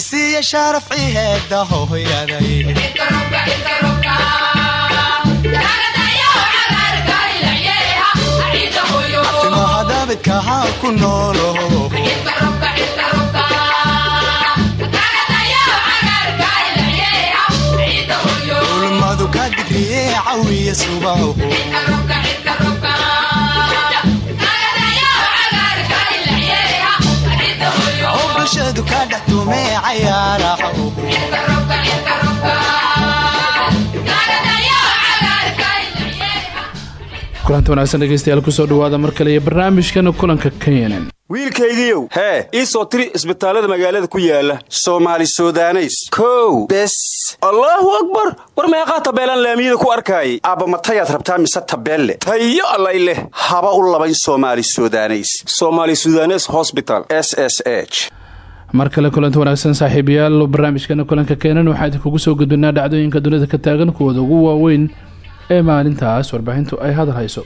cisiiya sharaf ciheeda hooyaday abtimahadabidkahaa ku noolo. Ulmadu ka digriye cawiya subaho bulshadu ka dhex tume cayaaraha kulanta wanaagsan dhegeystayaal ku soo dhawaada mar kale iyo barnaamijkana kulanka kenyan wiilkaygiiow hee ii soo tiri isbitaallada magaalada ku yaalla soomaali sudaneys. Kow bes. Allaahu akbar! War meeqaa tabeelaan laamiyada ku arkaayay aabba matayaad rabtaa mise tabeelle? Tayo allay leh. Haba u labayn soomaali sudaneys. Somaali sudanes hosbital s s h mar kale kulanta wanaagsan saaxiibayaal barnaamijkana kulanka keenan waxaa idinkugu soo gudbinaa dhacdooyinka dunida ka taagan kuwooda ugu waaweyn ee maalintaas warbaahintu ay hadal hayso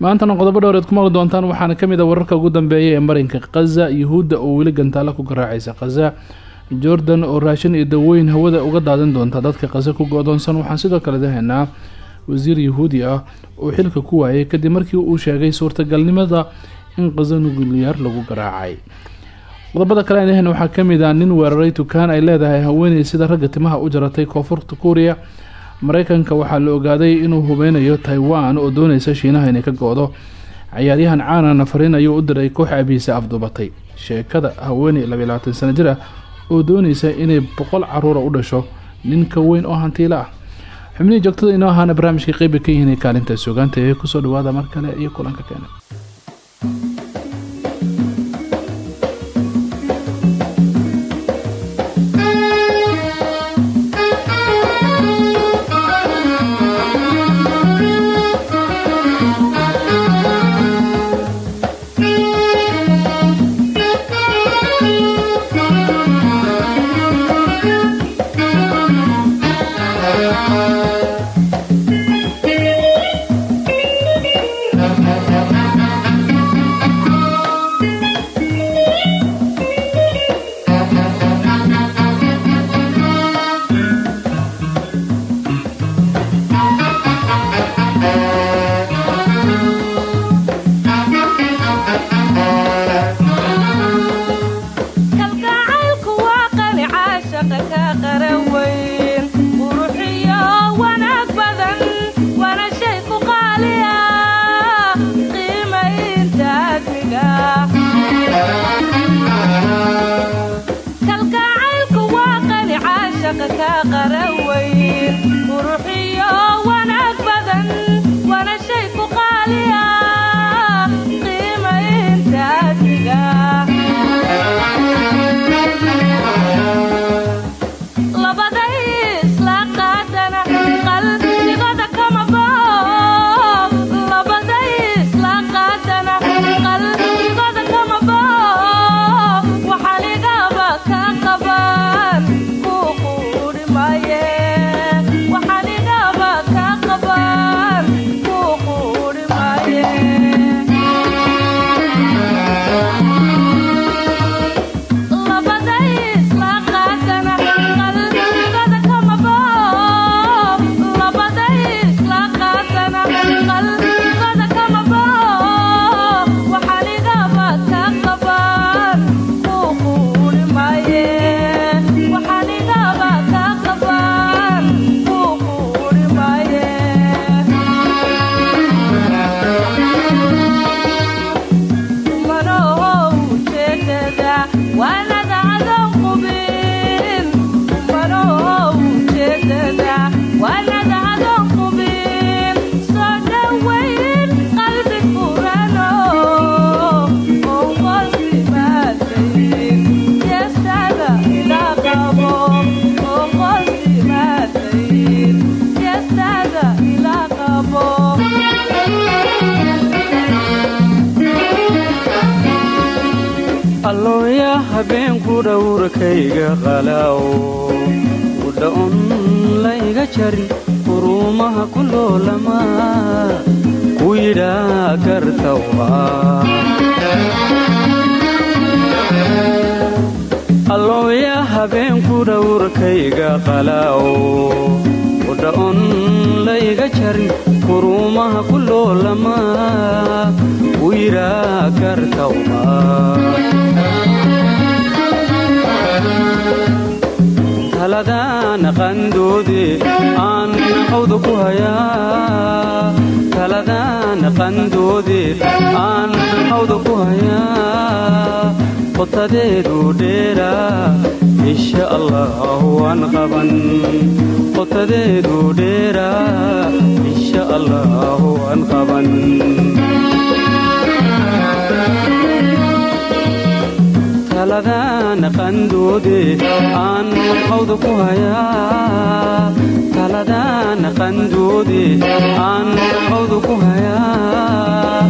maantana qodobo dhowreed ku maqli doontaan waxaana ka mid a wararka ugu dambeeya ee marinka khaza yuhuudda oo weli gantaalo ku garaacaysa khaza jordan oo raashin iyo daweyn hawada uga daadin doonta dadka khaza ku go-doonsan. Waxaan sidoo kale dahaynaa wasiir yahuudi ah oo xilka ku waayay kadib markii uu sheegay suurtagalnimada in khaza nugulyaar lagu garaacay qodobada kale aan dahayna waxaa ka mid ah nin weeraray tukaan ay leedahay haweeney sida ragga timaha u jaratay koonfurta kuuriya mareykanka waxaa la ogaaday inuu hubeynayo taiwan oo dooneysa shiinaha inay ka go-do. Cayaaryahan caanana fariin ayuu u diray koox abihiisa afduubatay sheekada haweeney labayabaatan sano jir ah oo dooneysa inay boqol caruura u dhasho ninka weyn oo hantiilo ah. Xubnihii joogtada inoo ahaana barnaamijka qeyba ka yihiin kaalinta sugaanta ee ku soo dhawaada mar kale iyo kulanka keena dhowrkayga qalaaw udhaon layga jarin uruumaha ku loolama ku yidhaa gartawha allooya habeenku dhowrkayga qalaawo udha'on layga jarin kuruumaha ku loolama u yidhaa kartawma taladana qandoode aan qawda ku hayaa. Taladana qandoode aan qawda ku hayaa. Qotadeedu dheera insha allah waan qaban. Qotadeedu dheera insha allah waan qaban taladana qandoode aan qawda ku hayaa. Taladana qandoode aan qawda ku hayaa.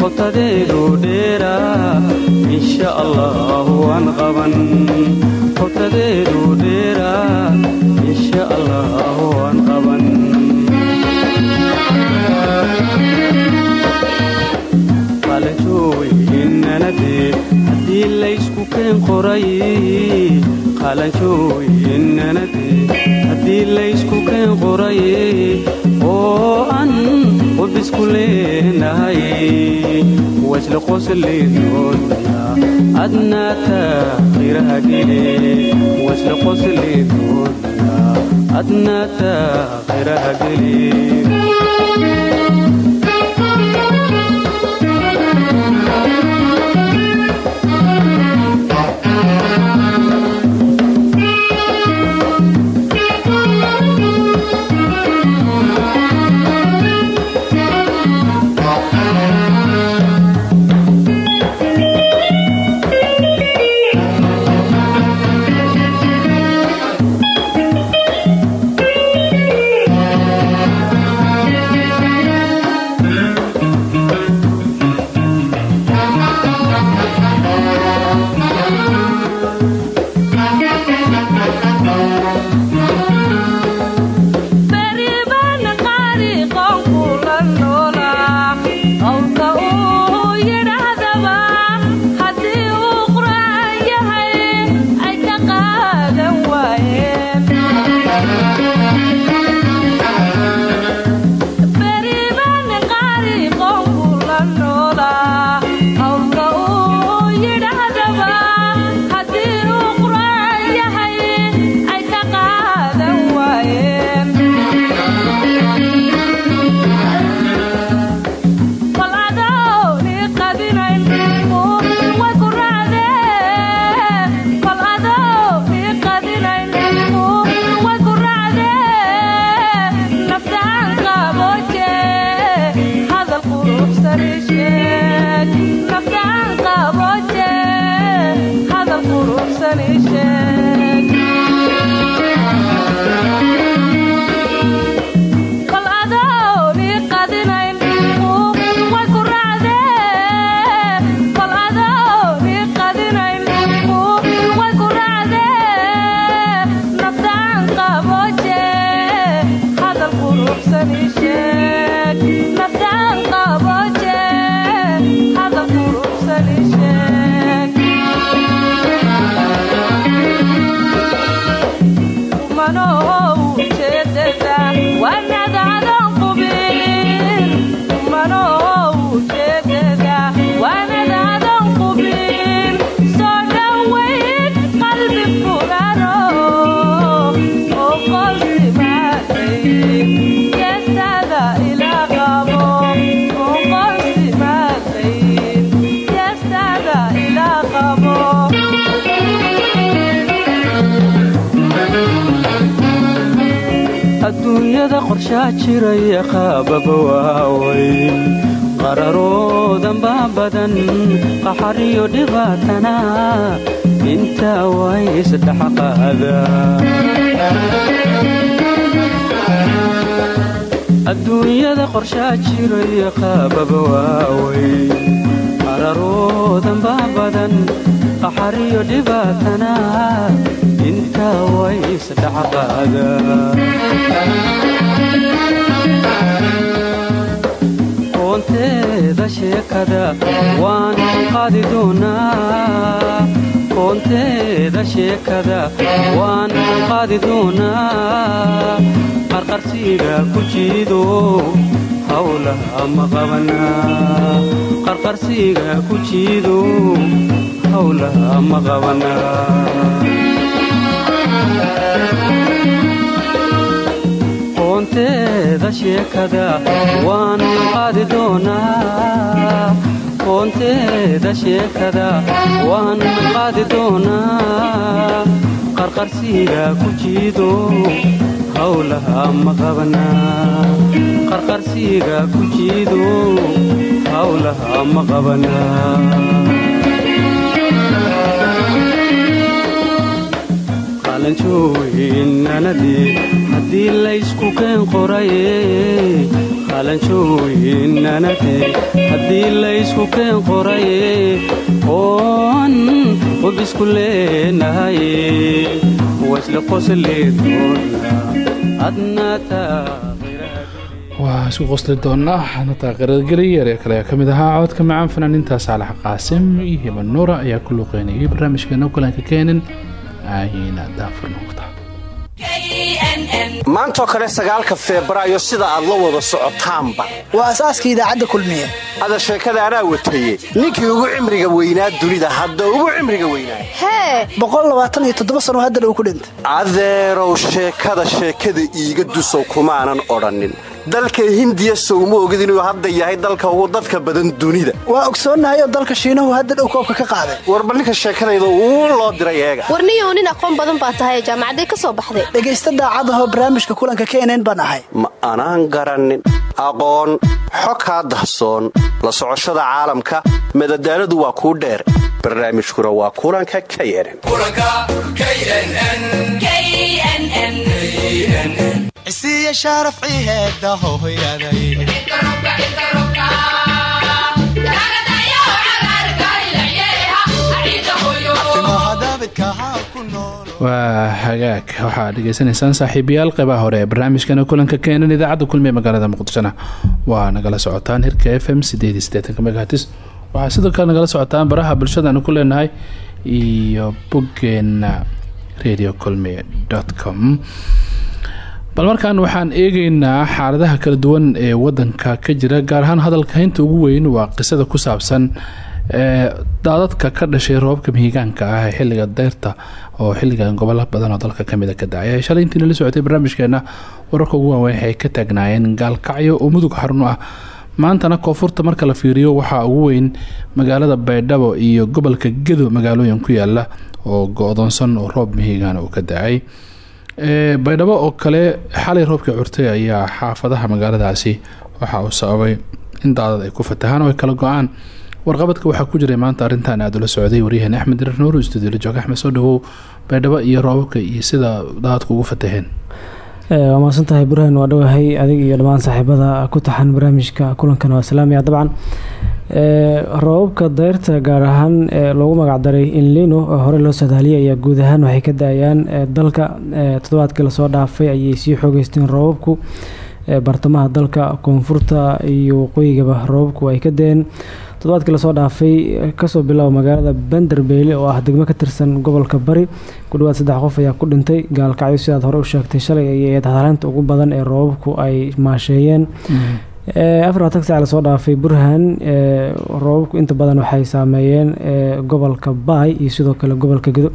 Qotadeedu dheera insha allah waan qaban. Qotadeedu dheera wasla qosleedoodaya adnaata qiraha jiraya qaababa waaweyn qararoodanba badan qaxariyo dhibaatana intaa way isdhaxqaada adduunyada qorshaa jiraya qaababa waaweyn qararoodanba badan qaxariyo dhibaatana intaa way isdhaxqaada qoonteeda sheekada waan qaadi doonaa qoonteeda sheekada waan qaadi doonaa qarqarsiiga ku jiido hawlaha ma qabanaa qarqarsiiga ku jiido hawlaha ma qabanaa qoonteeda sheekada waan qaadi doonaa qoonteeda sheekada waan qaadi doonaa qarqarsiiga ku jiido hawlaha ma qabanaa qarqarsiiga ku jiido hawlaha ma qabanaa qalanjooyinnanadii haddii laysku keen qoraye. Qalanjooyinnanadii haddii laysku keen qoraye. Oon og isku leenahaye. Wasla qosli doona waa isku qosli doonaa ana taaqirageliya eree kale ka mid ahaa codka macaan fanaaniinta saalax qaasim iyo hiban nuura ayaa ku luuqeynayay barnaamijkeena kulanka keenan ayna daafur noqota maantoo kale sagaalka febraayo sida aad la wada socotaanba. Waa asaaska idaacadda kulmiye. Ada sheekada anaa wataye ninkii ugu cimriga weynaa dunida hadda ugu cimriga weynaa. Hee sano haddana uu ku dhintay. Adeerow sheekada sheekada iiga dusow kumaanan odhannin dalka hindiya sowma ogid inuu hadda yahay dalka ugu dadka badan dunida. Waa ogsoonnahay oo dalka shiinahu hadda dhow koobka ka qaaday. Warba ninka sheekadayda uu loo diray eega. Warniyow nin aqoon badan baa tahay jaamacaday ka soo baxday. Dhegaysta daacadahoo barnaamijka kulanka kenen baan ahay. Ma anaan garannin aqoon xog kaa dahsoon. La socoshada caalamka madadaaladu waa kuu dheer. Barnaamijkuna waa kulanka knn waa hagaag waxaa dhegeysanaysaan saaxiibayaal qeybaha hore ee barnaamijkana kulanka keenan idaacadda kulmi magaalada muqdishona waa nagala socotaan hirka f m megahatis waxaa sidoo kale nagala socotaan baraha bulshadaanu ku leenahay iyo boggeena radio culmi com bal markaan waxaan eegeynaa xaaladaha kala duwan ee wadanka ka jira gaar ahaan hadalka haynta ugu weyn waa qisada ku saabsan ee daadadka ka dhashay roobabka mihigaanka ah ee xilliga deyrta oo xiligan gobollo badan oo dalka ka mid a ka dacay shalay intii nala socotay barnaamijkeena wararka ugu waaweyn waxay ka taagnaayeen gaalkacyo oo mudug xarun ah. Maantana koonfurta marka la fiiriyo waxaa ugu weyn magaalada baydhabo iyo gobolka gedo magaalooyin ku yaalla oo go-doonsan oo roob mihigaan uu ka dacay baydhabo oo kale xalay roobkii curtay ayaa xaafadaha magaaladaasi waxa uu sababay in daadad ay ku fatahaan oo kala go'aan. Warqabadka waxaa ku jiray maanta arrintan aada ula socday waryahan axmed dirar nuur stuudiyola jooga axmed soo dhawow baydhabo iyo roobabka iyo sida daadadku ugu fataheen waa mahadsan tahay burhaan waa dhowahay adig iyo dhammaan saaxiibada ku taxan barnaamijka kulankan waa salaamaya dabcan roobabka dayrta gaar ahaan loogu magacdaray inlino oo hore loo sodaaliyay ayaa guud ahaan waxay ka da'ayaan dalka toddobaadkii la soo dhaafay ayay sii xoogeysteen roobabku. Bartamaha dalka koonfurta iyo waqooyigaba roobabku ay ka da'een toddobaadkii la soo dhaafay ka soo bilow magaalada banderbeyle oo ah degmo ka tirsan gobolka bari ku dhawaad saddex qof ayaa ku dhintay. Gaalkacyo sidaad hore u sheegtay shalay ayay hadaleynta ugu badan ee roobabku ay maasheeyeen afarlaatan sac la soo dhaafay burhan. Roobabku inta badan waxay saameeyeen gobolka baay iyo sidoo kale gobolka gedo.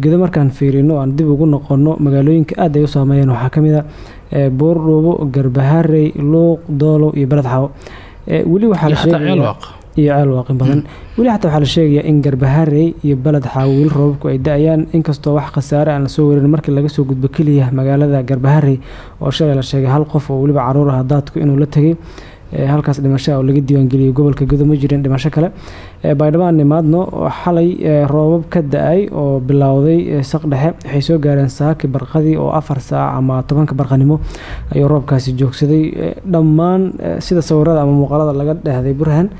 Gedo markaan fiirino aan dib ugu noqono magaalooyinka aad ay u saameeyeen. Waxaa ka mid a buurdhuubo garbaharey luuq doolow iyo beled xawo weli waxaa la sheegaya iyo ceelwaaqin badan. Weli xataa waxaa la sheegayaa in garbaharey iyo beled xaawiil roobabku ay da'ayaan. Inkastoo wax khasaare aan la soo werin markii laga soo gudbo keliya magaalada garbaharey oo shalay la sheegay hal qof oo weliba carruur ah daadku inuu la tegay halkaas dhimashaa oo laga diiwaangeliyay gobolka gedo ma jirin dhimasho kale baydhabo-aan nimaadno xalay roobab ka da'ay oo bilowday saq dhexe. Waxay soo gaareen saaki barqadii oo afar saac ama tobanka barqanimo ayuu roobkaasi joogsaday. Dhammaan sida sawirada ama muuqaalada laga dhehday burhan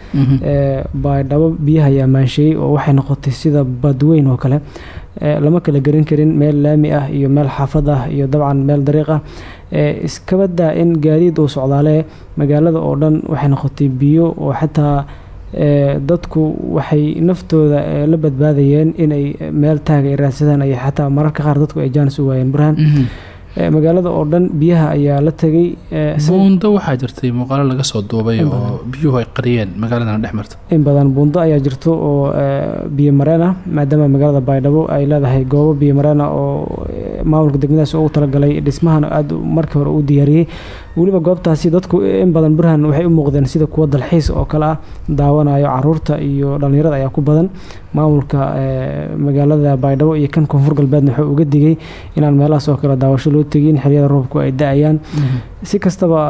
baydhabo biyaha ayaa maansheeyey oo waxay noqotay sida badweyn oo kale. Lama kala garan karin meel laami ah iyo meel xaafad ah iyo dabcan meel dariiq ah. Iskaba daa in gaadiid uu socdaalee magaalada oo dhan waxay noqotay biyo oo xataa dadku waxay naftooda la badbaadayeen inay meel taaga ay raadsadaan ay xataa mararka qaar dadku ay jaanis u waayeen. Burhaan magaalada oo dhan biyaha ayaa la tegay buundo waxaa jirtay muuqaalo laga soo duubay oo biyuhu ay qariyeen magaaladana dhex marta in badan buundo ayaa jirto oo biyo mareen ah maadaama magaalada baydhabo ay leedahay goobo biyo mareen ah oo maamulka degmadaas ugu talagalay dhismahana aada markii hore uu diyaariyey weliba goobtaasi dadku in badan burhan waxay u muuqdeen sida kuwa dalxiis oo kale ah daawanayo carruurta iyo dhallinyarada ayaa ku badan. Maamulka magaalada baydhabo iyo kan koonfur galbeedna wuxuu uga digay inaan meelahaas oo kale daawasho loo tegin xiliyada roobku ay da'ayaan. Si kastaba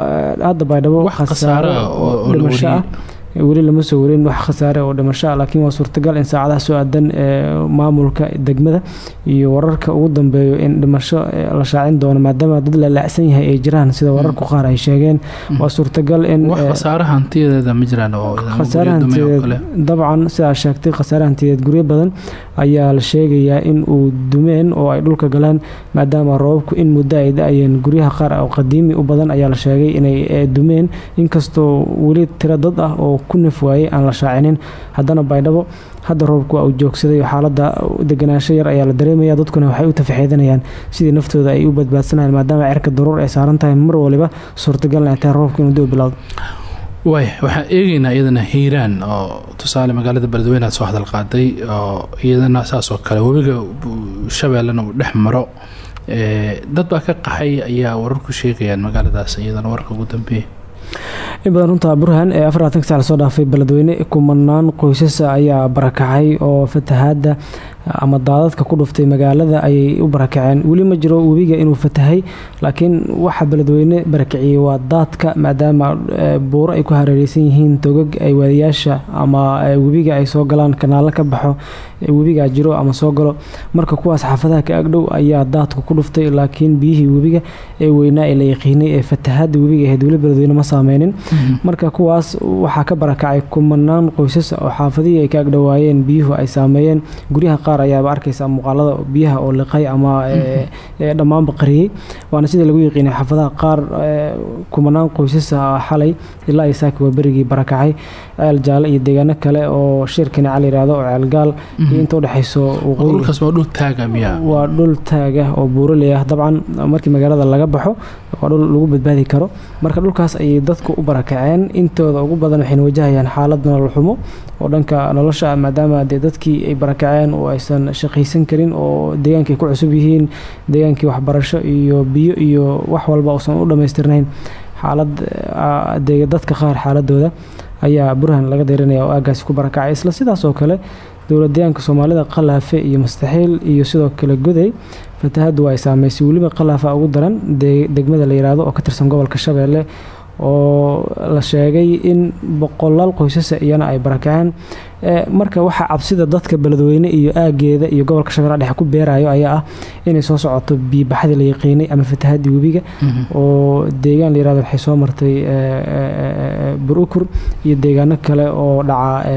hadda baydhabo khasaaro oo dhimasho ah weli lama soo warin wax khasaare oo dhimasho ah. Laakiin waa suurtagal in saacadaha soo aadan maamulka degmada iyo wararka ugu dambeeyo in dhimasho la shaacin doono maadaama dad la la-san yahay ay jiraan sida wararku qaar ay sheegeen. Waa suurtagal in khasaare khasaare hantiyadeed dabcan sidaa sheegtay khasaare hantiyadeed guryo badan ayaa la sheegayaa in uu dumeen oo ay dhulka galaan maadaama roobabku in muddo ay da'ayeen guryaha qaar oo qadiimi u badan ayaa la sheegay inay dumeen. Inkastoo weli tiro dad ah oo ku naf aan la shaacinin. Haddana baydhabo hadda roobku uu joogsaday oo xaaladda deganaansho yar ayaa la dareemaya dadkuna waxay u tafaxeedanayaan sidii naftooda ay u badbaadsanayaan maadaama cirka daruur ay saaran tahay mar waliba suurtagalna ay tahay roobka inuu dib bilowdo waaya waxaan iyadana hiiraan oo tusaale magaalada beledweyne soo hadal qaaday oo iyadana saas oo kale webiga shabeellena uu dhex maro. Dad baa ka qaxay ayaa wararku sheegayaan magaaladaas iyadana warka ugu dambeeya in badan runtaa burhan ee afarlaatanka sac la soo dhaafay beledweyne kumanaan qoysasa ayaa barakacay oo fatahaada ama daadadka ku dhuftay magaalada ayay u barakaceen. Weli ma jiro webiga inuu fatahay laakiin waxa beledweyne barakiciyey waa daadka maadaama buuro ay ku hareereysan yihiin togag ay waadiyaasha ama webiga ay soo galaan kanaalo ka baxo webigaa jiro ama soo galo. Marka kuwaas xaafadaha ka agdhow ayaa daadku ku dhuftay laakiin biyihii webiga ee weynaa ee la yaqiinay ee fatahaada webiga ahayd weli beledweyne ma saameynin marka kuwaas waxaa ka barakacay kumanaan qoysasa oo xaafadihii ay ka agdhowaayeen biyuhu ay saameeyeen. Guryaha qaar ayaaba arkaysa muuqaalada biyaha oo liqay ama dhammaanba qariyey waana sida lagu yaqiinay xaafadaha qaar kumanaan qoysasa xalay ilaa iyo saaki waa berigii barakacay. Ceel jaale iyo deegaano kale oo shirkani cal yihahdo oo ceelgaal iyo inta udhexayso dhulkaas waa dhul taaga miya. Waa dhul taaga oo buuraley ah dabcan markii magaalada laga baxo waa dhul lagu badbaadi karo. Marka dhulkaas ayay dadku u barakaceen intooda ugu badan waxayna wajahayaan xaalad nolol xumo oo dhanka nolosha maadaama dee dadkii ay barakaceen oo aysan shaqaysan karin oo deegaankii ku cusub yihiin deegaankii waxbarasho iyo biyo iyo wax walba uusan u dhammaystirnayn. Xaalad dadka qaar xaaladooda ayaa burhan laga dayranaya oo aagaasi ku barakacay isla sidaas oo kale dowlad deegaanka soomaalida qalaafe iyo mustaxiil iyo sidoo kale goday. Fatahaddu ay saameysay weliba qalaafa ugu daran degmada la yihahdo oo ka tirsan gobolka shabeelle oo la sheegay in boqolaal qoysasa iyana ay barakaceen marka waxaa cabsida dadka beledweyne iyo aageeda iyo gobolka shabeelle dhexe ku beerayo ayaa ah inay soo socoto biibaxdii la yaqiinay ama fatahadii webiga oo deegaan la yiraahdo waxay soo martay burukur iyo deegaano kale oo dhaca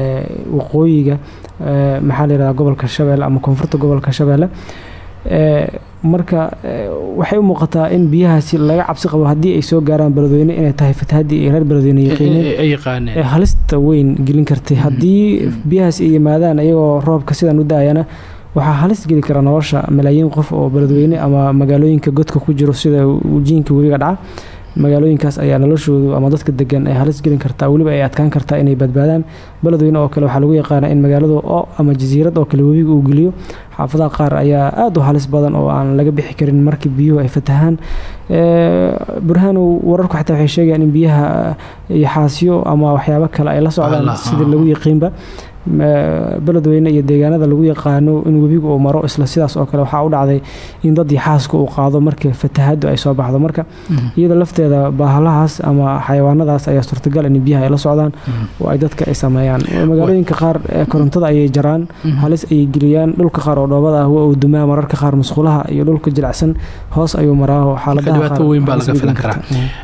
waqooyiga maxaa la yirahdaa gobolka shabeelle ama koonfurta gobolka shabeelle marka waxay u muuqataa in biyahaasi laga cabsi qabo haddii ay soo gaaraan beledweyne inay tahay fatahaddii ay reer beledweyne yaqiineen ee halista weyn gelin kartay haddii biyahaasi ay yimaadaan iyagoo roobka sidan u da'ayana waxaa halis geli kara nolosha malaayiin qof oo beledweyne ama magaalooyinka godka ku jiro sida jiinka webiga dhaca magaalooyinkaas ayaa noloshoodu ama dadka degan ay halis gelin kartaa. Weliba ay adkaan kartaa inay badbaadaan. Beledweyne oo kale waxaa lagu yaqaana in magaalada o ama jasiirad oo kale webiga uu geliyo. Xaafadaha qaar ayaa aada u halis badan oo aan laga bixi karin markii biyuhu ay fatahaan. Burhaanow wararku xataa waxay sheegayaan in biyaha yaxaasyo ama waxyaabo kale ay la socdaan sidii lagu yaqiinba beledweyne iyo deegaanada lagu yaqaano in webigu uu maro isla sidaas oo kale waxaa u dhacday in dad yaxaaska uu qaado marka fatahaddu ay soo baxdo. Marka iyada lafteeda baahalahaas ama xayawaanadaas ayaa suurtagal in biyaha ay la socdaan oo ay dadka ay sameeyaan. Magaalooyinka qaar korontada ayay jaraan halis ayay geliyaan dhulka qaar oo dhoobada ah waa uu dumaa mararka qaar musqulaha iyo dhulka jilicsan hoos ayuu maraaho xaaladaha weyn baa laga filan karaa.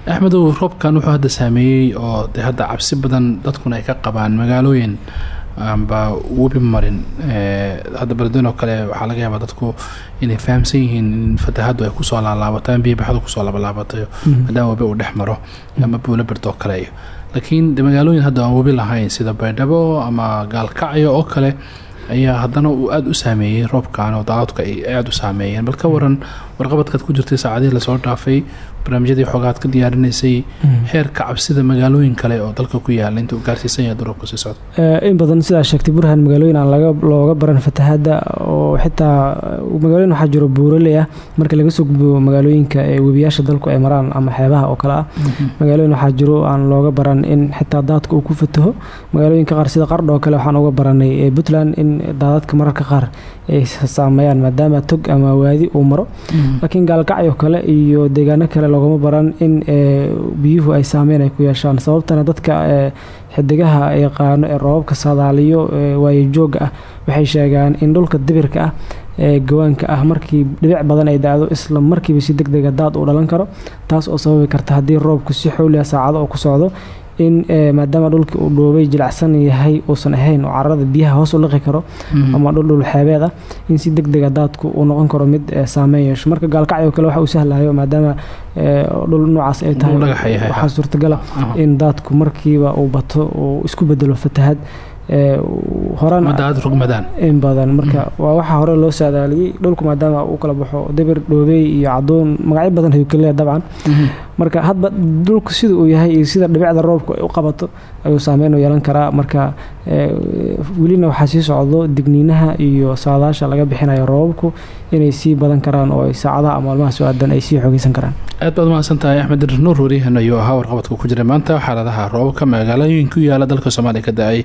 axmedow roobkan wuxuu hadda saameeyey oo de hadda cabsi badan dadkuna ay ka qabaan magaalooyin amba webi marin hadda beledweyne oo kale waxaa laga yaabaa dadku inay fahamsan yihiin in fatahaddu ay ku soo laalaabato ama biyabaxdu ku soo labalaabatay maadaama webi uu dhex maro ama buula bird oo laakiin magaalooyin hadda aan webi lahayn sida baydhabo ama gaalkacyo oo kale ayaa haddana uu aada u saameeyey roobkan oo daadadku ay aada u saameeyeen. Bal ka waran warqabadkaad ku jirtay saacadihii la soo dhaafay barnaamijyadii xoogaad ka diyaarinaysay heerka cabsida magaalooyin kale oo dalka ku yaalla inta uu gaarsiisan yahay duroobka sii socda. In badan sidaa sheegtay burhan magaalooyin aan laga looga baran fatahaadda oo xitaa magaalooyin waxaa jiro buuraley ah. Marka laga soo gudbo magaalooyinka ee webiyaasha dalku ay maraan ama xeebaha oo kale ah magaalooyin waxaa jiro aan looga baran in xitaa daadka uu ku fataho. Magaalooyinka qaar sida qardho oo kale waxaan uga baranay puntland in daadadka mararka qaar ay saameeyaan maadaama tog ama waadi uu maro. Laakiin gaalkacyo kale iyo deegaano kale loogama baran in biyuhu ay saameyn ay ku yeeshaan. Sababtana dadka xidigaha yaqaano ee roobabka saadaaliyo waayojooga ah waxay sheegaan in dhulka dibirka ah ee gawaanka ah markii dhibic badan ay da-do isla markiiba si deg dega daad uu dhalan karo taas oo sababi karta haddii roobku si xowliya saacado oo ku socdo in maadaama dhulkii uu dhoobay jilacsan yahay uusan ahayn oo carada biyaha hoos u liqi karo ama dhuldhul xeebeed ah in si deg dega daadku uu noqon karo mid saameyn yeesho. Marka gaalkacyo kale waxa uu sahlayo maadaama dhul noocaas ay tahay waxaa suurtagala in daadku markiiba uu bato uu isku bedelo fatahad horan badan. Marka waa waxaa hore loo saadaaliyey dhulku maadaama uu kala baxo dibir dhoobey iyo cadoon magacyo badan ayuu ka leeya dabcan marka hadba dhulku sida uu yahay iyo sida dhibicda roobku ay u qabato ayuu saameyn u yeelan karaa. Marka welina waxaa sii socdo digniinaha iyo saadaasha laga bixinayo roobabku inay sii badan karaan oo saacadaha ama maalmaha soo-aadan ay sii xoogeysan karaan. Aad baad mahadsan tahay axmed dir nuur wariyahan ayuu ahaa warqabadka ku jiray maanta xaaladaha roobabka magaalooyin ku yaalla dalka soomaaliya ka da'ay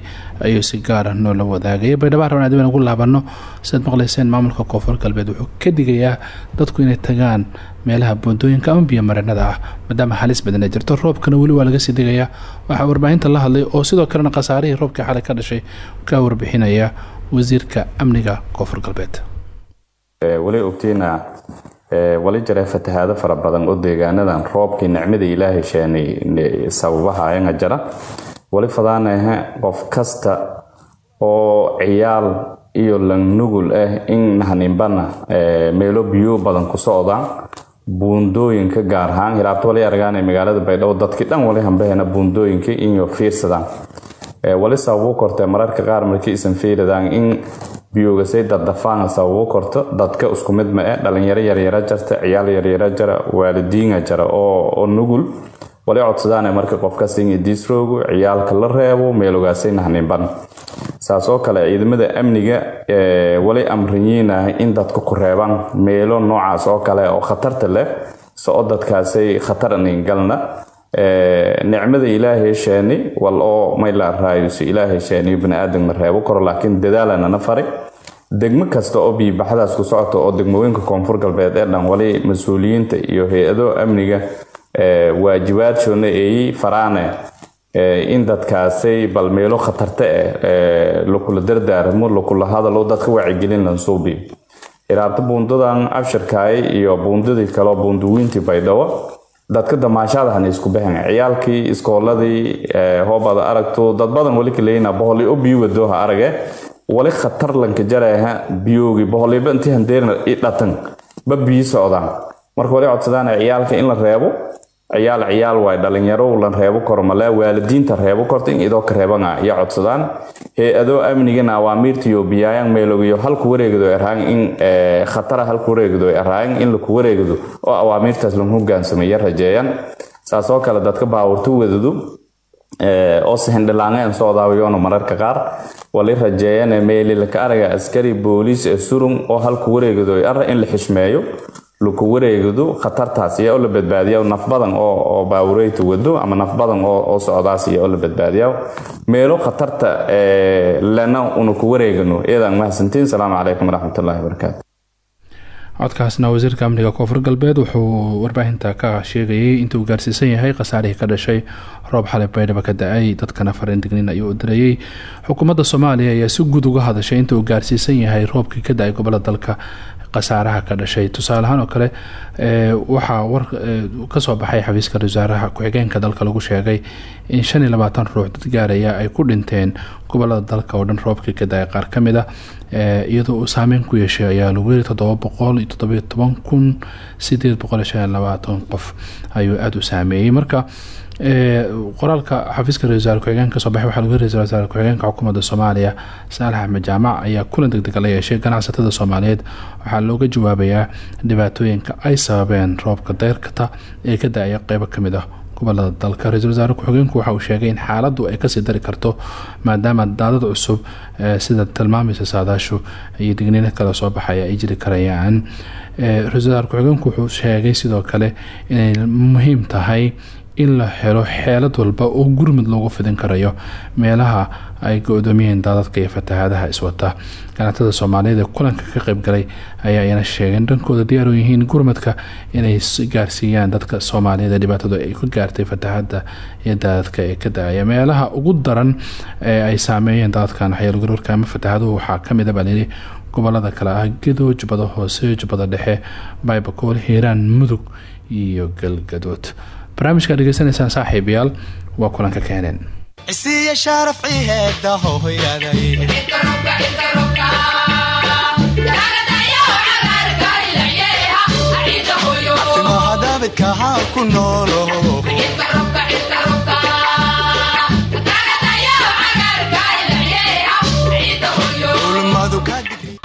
ayuu si gaara noola wadaagaya baydhaba rabnaa dib ugu laabano sidaad maqlayseen maamulka koonfur galbeed wuxuu ka digayaa dadku inay tagaan meelaha buundooyinka ama biyo marinada ah maadaama halis badan ay jirto roobkana weli waa laga sii digayaa waxaa warbaahinta la hadlay oo sidoo kalena khasaarihii roobkii xalay ka dhashay ka warbixinaya wasiirka amniga koonfur galbeed. Wali ogtiina wali jira fatahaado fara badan oo deegaanadan roobkii nicmada ilaahay sheenay sababaha ayanga jira wali fadaanahe qof kasta oo ciyaal iyo langnugul ah in nahaninbana meelo biyo badan ku socdaan buundooyinka gaar ahaan hilaabto wali argaan magaalada baydhabo. Dadkii dhan wali hambahena buundooyinka inyo fiirsadaan. Wali sababu korte mararka qaar markii isan fiiradaan in biyoogasay daddafaan sababu korto dadka isku mid ma eh dhalinyaro yaryara jarta ciyaal yaryara jara waalidiina jara oo nugul wali codsadaan marka qofkas in diisroogu ciyaalka la reebo meelogaasay nahninban saas oo kale ciidamada amniga wali amriyiinah in dadka ku reebaan meelo noocaas oo kale oo khatarta leh soo dadkaasay khatarnin galna. Nicmada ilaahay sheeni wal oo mayla raayusi ilaahay sheeni baniaadan ma reebo karo laakiin dadaalanana fari degmo kasta oo biibaxdaas ku socota oo degmooyinka koonfur galbeed ee dhan wali mas'uuliyiinta iyo hay'ado amniga waajibaadshona eeyi faraane in dadkaasay bal meelo khatarta ah lakula dardaarmo lakula hadalo dadka wacigelin lansuubi iraabta buundadan abshirkaay iyo buundadii kaleo buundawiintii baydhabo dadka damaashaadahan isku baahan ciyaalkii iskooladii hoobada aragto dad badan wali kaleyna boholi o biyo wadooha arage. Wali khatar lanka jaraha biyoogi boholiba intii handeerna i dhatan ba biyo socdaan. Marka wali codsadaan ciyaalka in la reebo ciyaal ciyaal waay dhalinyaro lan reebo karo male waalidiinta reebo korta idoo ka reebana ya codsadaan? Hay'adoo amnigana awaamiirtiyo biyaayaan meelogiyo halku wareegdo eraan in khatara halku wareegdo eraan in laku wareegdo oo awaamiirtaas lan hogaansameeya rajeeyaan? Saas oo kale dadka baawurto wadadu oo sixindhilaangeen socdaawiyoona mararka qaar. Wali rajeeyane meelilaka araga askari booliis ee surun oo halku wareegdo ara in la xishmeeyo laku wareegdo khatartaas iyo oo la badbaadiya naf badan oo baawureyta wado ama naf badan oo socdaas iyo oo la badbaadiya meelo khatarta lena una ku wareegano iyadaan mahadsantiin salaamu calaykum waraxmatullahi wabarakaatu codkaasna wasiirka amniga koonfur galbeed wuxuu warbaahinta ka sheegayay intuu gaarsiisan yahay khasaarihii ka dhashay roob xalay baydhaba ka da'ay dadkana fariin digniin ayuu u xukuumadda soomaaliya ayaa si guud uga hadashay inta uu gaarsiisan yahay roobkii ka da'ay gobollada dalka khasaaraha ka dhashay. Tusaaleahaan oo kale waxaa war ka soo baxay xafiiska wasaaraha ku-xigeenka dalka lagu sheegay in shan iyo labaatan ruux dad gaaraya ay ku dhinteen gobollada dalka oo dhan roobkii ka da'ay. Qaar ka mid a iyadoo uu saameyn ku yeeshay ayaa lagu yiri toddoba boqol iyo toddobiyo toban kun sideed boqol iyo shan iyo labaatan qof ayuu aada u saameeyey. Marka qoraalka xafiiska ra'isul wasaare ku-xigeenka ka soo baxay waxaa lagu ra'isul wasaare ku-xigeenka xukuumadda soomaaliya saalax axmed jaamac ayaa kulan degdega la yeeshay ganacsatada soomaaliyeed. Waxaa looga jawaabayaa dhibaatooyinka ay sababeen roobka deyrkata ee ka da'aya qeybo ka mid ah gobollada dalka. Ra'isul waxa uu sheegay in xaaladdu ay ka sii dari karto maadaama daadad cusub sida tilmaamaysa saadaashu iyo digniino kale soo baxaya ay jiri karayaan. Ra'isul wasaare wuxuu sheegay sidoo kale inay muhiim tahay in la helo xeelad walba oo gurmud loogu fidin karayo meelaha ay go-doomiyeen daadadka iyo fatahaadaha iswata ganacsatada soomaaliyeed ee kulanka ka qeybgalay ayaa iyana sheegeen dhankooda diyaar u yihiin gurmadka inay gaarsiiyaan dadka soomaaliyeed ee ay ku gaartay fatahada iyo daadadka ee ka da'aya. Meelaha ugu daran ee ay saameeyeen daadadkan waxyeelgarorka ama fatahaduhu waxaa ka mid a layidhi gobollada kale ah gedo jubbada hoose jubbada dhexe baybakool hiiraan mudug iyo galgadood barnaamijkaa dhegeysanaysaan saaxiibayaal waa kulanka keeneen. Cisiiya shaaraf ciheeda hohoyaday timaha daabidka haa ku noolo.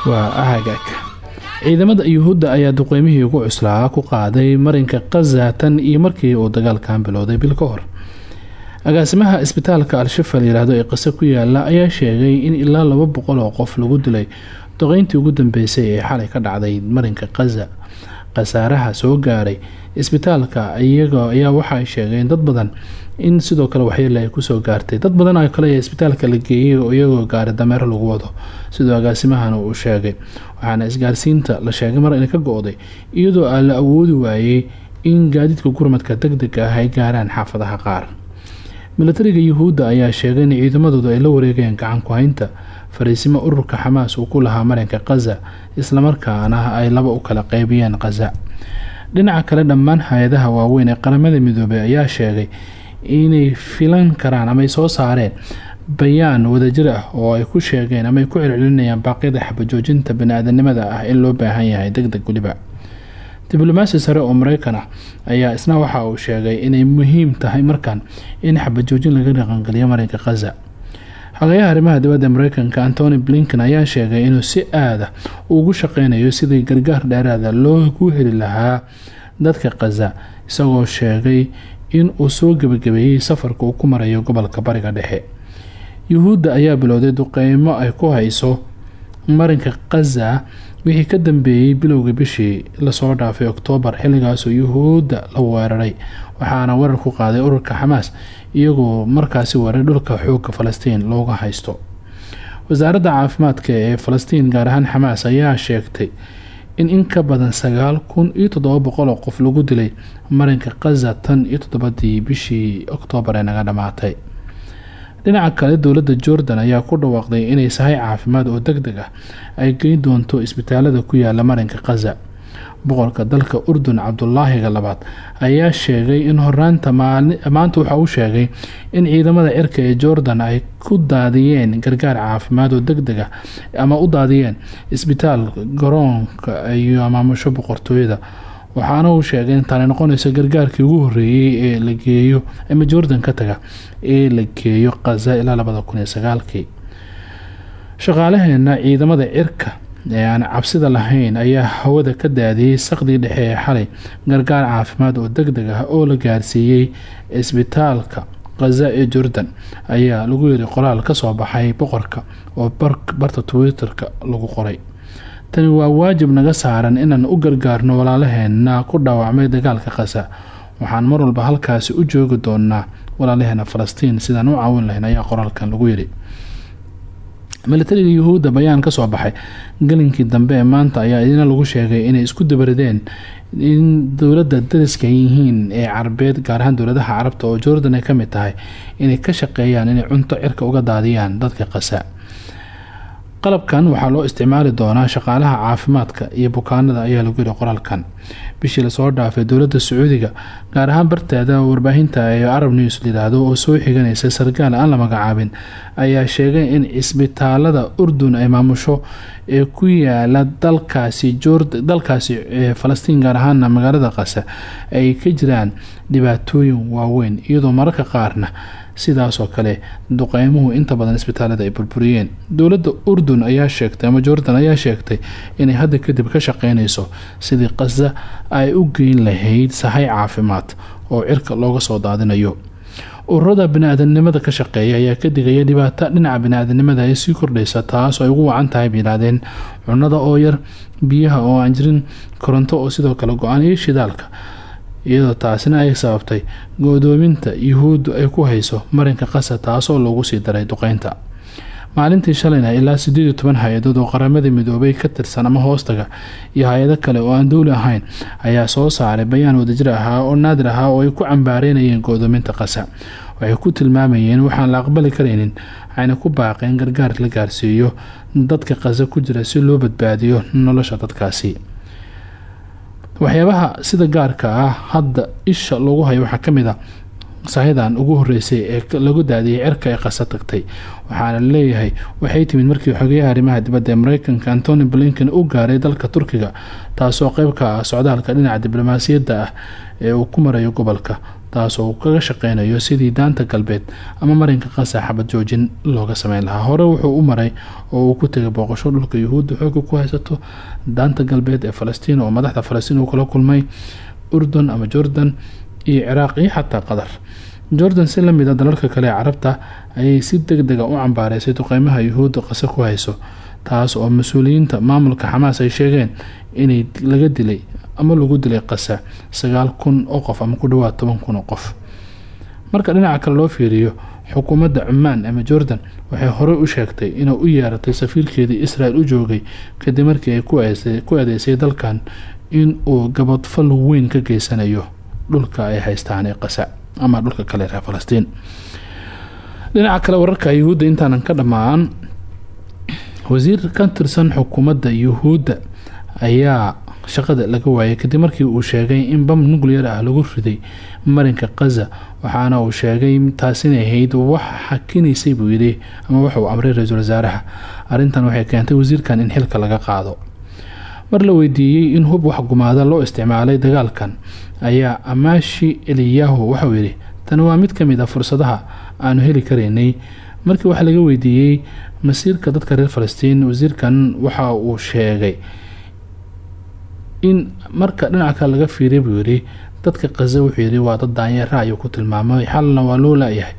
Waa ahagaag ciidamada yuhuudda ayaa duqeymihii ugu cuslaa ku qaaday marinka khaza tan iyo markii uu dagaalkan bilowday bil ka hor. Agaasimaha isbitaalka al-shifa layihahdo ee qise ku yaalla ayaa sheegay in ilaa laba boqol oo qof lagu dilay duqeyntii ugu dambeysay ee xalay ka dhacday marinka khaza khasaaraha soo gaaray isbitaalka iyaga ayaa waxaay sheegeen dad badan in sidoo kale waxyeele ay ku soo gaartay. Dad badan oo kale isbitaalka la geeyay iyagoo gaari dameero lagu wado. Sidoo agaasimahan uu sheegay waxaana isgaarsiinta la sheegay mar inay ka go-day iyadoo aan la awoodi waayey in gaadiidka gurmadka deg deg ah ay gaaraan xaafadaha qaar. Milatariga yuhuudda ayaa sheegay in ciidamadoodu ay la wareegeen gacan ku-haynta fariisimo ururka xamaas uu ku lahaa marinka khaza islamarkaana ay laba u kala qeybiyeen khaza dhinaca kale dhammaan hay'adaha waaweyn ee qaramada midoobay ayaa sheegay inay filan karaan ama ay soo saareen bayaan wadajir ah oo ay ku sheegeen ama ay ku celcelinayaan baaqyada xabajoojinta bani-aadanimada ah in loo baahan yahay deg deg diblomaasi sare oo mareykan ah ayaa isna waxa uu sheegay inay muhiim tahay markan in xabajoojin laga dhaqangeliyo marinka khaza xogayaha arrimaha dibadda mareykanka antony blinken ayaa sheegay inuu si aada ugu shaqeynayo sidii gargaar dheeraada loogu heli lahaa dadka khaza isagoo sheegay in uu soo gebagabeeyey safarka uu ku marayo gobolka bariga dhexe. Yuhuudda ayaa bilowday duqeymo ay ku hayso marinka khaza wixii ka dambeeyey bilowga bishii la soo dhaafay oktoobar xilligaasoo yuhuudda la weeraray waxaana weerar ku qaaday ururka xamaas iyagoo markaasi weeray dhulka xoogga falastiin looga haysto. Wasaaradda caafimaadka ee falastiin gaar ahaan xamaas ayaa sheegtay in in ka badan sagaal kun iyo toddoba boqol oo qof lagu dilay marinka khaza tan iyo toddobadii bishii oktoobar ee naga dhammaatay dhinaca kale dowladda jordan ayaa ku dhawaaqday inay sahay caafimaad oo deg deg ah ay geyn doonto isbitaalada ku yaalla marinka khaza boqorka dalka urdun cabdulaahiga labaad ayaa sheegay in horaanta maanta waxa uu sheegay in ciidamada cirka ee jordan ay ku daadiyeen gargaar caafimaad oo deg deg ah ama u daadiyeen isbitaal garoonka iyo maamusho boqortooyada. Waxaana uu sheegay in tani noqonayso gargaarkii ugu horeeyey ee la geeyo ama jordan ka taga ee la geeyo khaza ilaa labada kun shaqaalaheena ciidamada cirka ee aan cabsida lahayn ayaa hawada ka daadiyey saqdii dhexe ee xalay gargaar caafimaad oo deg deg ah oo la gaarsiiyey isbitaalka khaza ee jordan. Ayaa lagu yiri qoraal ka soo baxay boqorka oo barta twitter-ka lagu qoray. Tani waa waajib naga saaran inaan u gargaarno walaalaheena ku dhaawacmay dagaalka khaza waxaan mar walba halkaasi u joogi doonaa walaalaheena falastiin sidaan u caawin lahayn ayaa qoraalkan lagu yiri milatariga yuhuudda bayaan ka soo baxay. Galinkii dambe ee maanta ayaa idina lagu sheegay inay isku dabarideen in dowladda dariska yihiin ee carabeed gaar ahaan dowladaha carabta oo jordan ay ka mid tahay inay ka shaqeeyaan inay cunto cirka uga daadiyaan dadka khaza qalabkan waxaa loo isticmaali doonaa shaqaalaha caafimaadka iyo bukaanada ayaa lagu yiri qoraalkan. Bishii la soo dhaafay dowladda sacuudiga gaar ahaan barteeda warbaahinta ee arab news layidhaahdo oo soo xiganaysa sarkaal aan la magacaabin ayaa sheegay in cisbitaalada urdun ay maamusho ee ku yaalla dalkaasi dalkaasi falastiin gaar ahaana magaalada qasa ay ka jiraan dhibaatooyin waaweyn iyadoo mararka qaarna sidaasoo kale duqeymuhu inta badan isbitaalada ay burburiyeen. Dowladda urdun ayaa sheegtay ama jordan ayaa sheegtay inay hadda kadib ka shaqeyneyso sidii qasa ay u geyn lahayd sahay caafimaad oo cirka looga soo daadinayo. Ururada bini-aadanimada ka shaqeeya ayaa ka digaya dhibaato dhinaca bini-aadanimada ee sii kordhaysa taas ay ugu wacan tahay biyihahdeen cunada oo yar biyaha oo aan jirin koronto oo sidoo kale go'aan iyo shidaalka iyadoo taasina ay sababtay go-doominta yuhuuddu ay ku hayso marinka qasa taasoo loogu sii daray duqeynta. Maalintii shalayna ilaa sideed iyo toban hay'adood oo qaramada midoobay ka tirsan ama hoostaga iyo hay'ado kale oo aan dowli ahayn ayaa soo saaray bayaan wadajir ahaa oo naadir ahaa oo ay ku cambaareynayeen go-doominta qasa waxay ku tilmaamayeen waxaan la aqbali karaynin waxayna ku baaqeen gargaar la gaarsiiyo dadka qasa ku jira si loo badbaadiyo nolosha dadkaasi waxyaabaha sida gaarka ah hadda isha lagu hayo waxaa ka mid a sahidan ugu horeysay ee lagu daadiyay cirka ee qasa tagtay. Waxaana la leeyahay waxay timid markii xogeyaha arrimaha dibadda ee mareykanka antony blinken u gaaray dalka turkiga taasoo qeyb ka ah socdaalka dhinaca diblomaasiyadda ah ee uu ku marayo gobolka taasoo uu kaga shaqeynayo sidii daanta galbeed ama marinka qasa xabad joojin looga sameyn lahaa. Hore wuxuu u maray oo uu ku tegay booqasho dhulka yuhuudda xooga ku haysato daanta galbeed ee falastiin oo madaxda falastiin uu kala kulmay urdun ama jordan iyo ciraaq iyo xataa qatar jordan si la mid a dalalka kale ee carabta ayay si deg dega u cambaareysay duqeymaha yuhuudda qase ku hayso taas oo mas'uuliyiinta maamulka xamaas ay sheegeen inay laga dilay ama lagu dilay qasa sagaal kun oo qof ama ku dhawaad toban qof. Marka dhinaca kale loo fiiriyo xukuumadda cumaan ama jordan waxay horey u sheegtay inay u yeeratay safiirkeedii israel u joogay kadib markii ay ku eedeysay dalkan in uu gabadfal weyn ka geysanayo dhulka ay haystaan ee qasa ama dhulka kale reer falastiin. Dhinaca kale wararka yuhuudda intaanan ka dhammaan wasiir ka tirsan xukuumadda yuhuudda ayaa shaqada laga waayay kadib markii uu sheegay in bam nuclear ah lagu riday marinka kaza waxaana uu sheegay taas ahayd wax xakinaysay buu yidhi ama waxa uu amray ra'iisul wasaaraha. Arrintan waxay keentay wasiirkan in xilka laga qaado. Mar la weydiiyey in hub waxgumaada loo isticmaalay dagaalkan ayaa amaashi eliyahu waxauu yidhi tani waa mid ka mid a fursadaha aanu heli karaynay markii wax laga weydiiyey masiirka dadka reer falastiin wasiirkan waxa uu sheegay in marka dhinaca kale laga fiiriya buu dadka qaza wuxuu yidhi waa dad daanyeera ayuu ku tilmaamay xalna waa loo laayahay.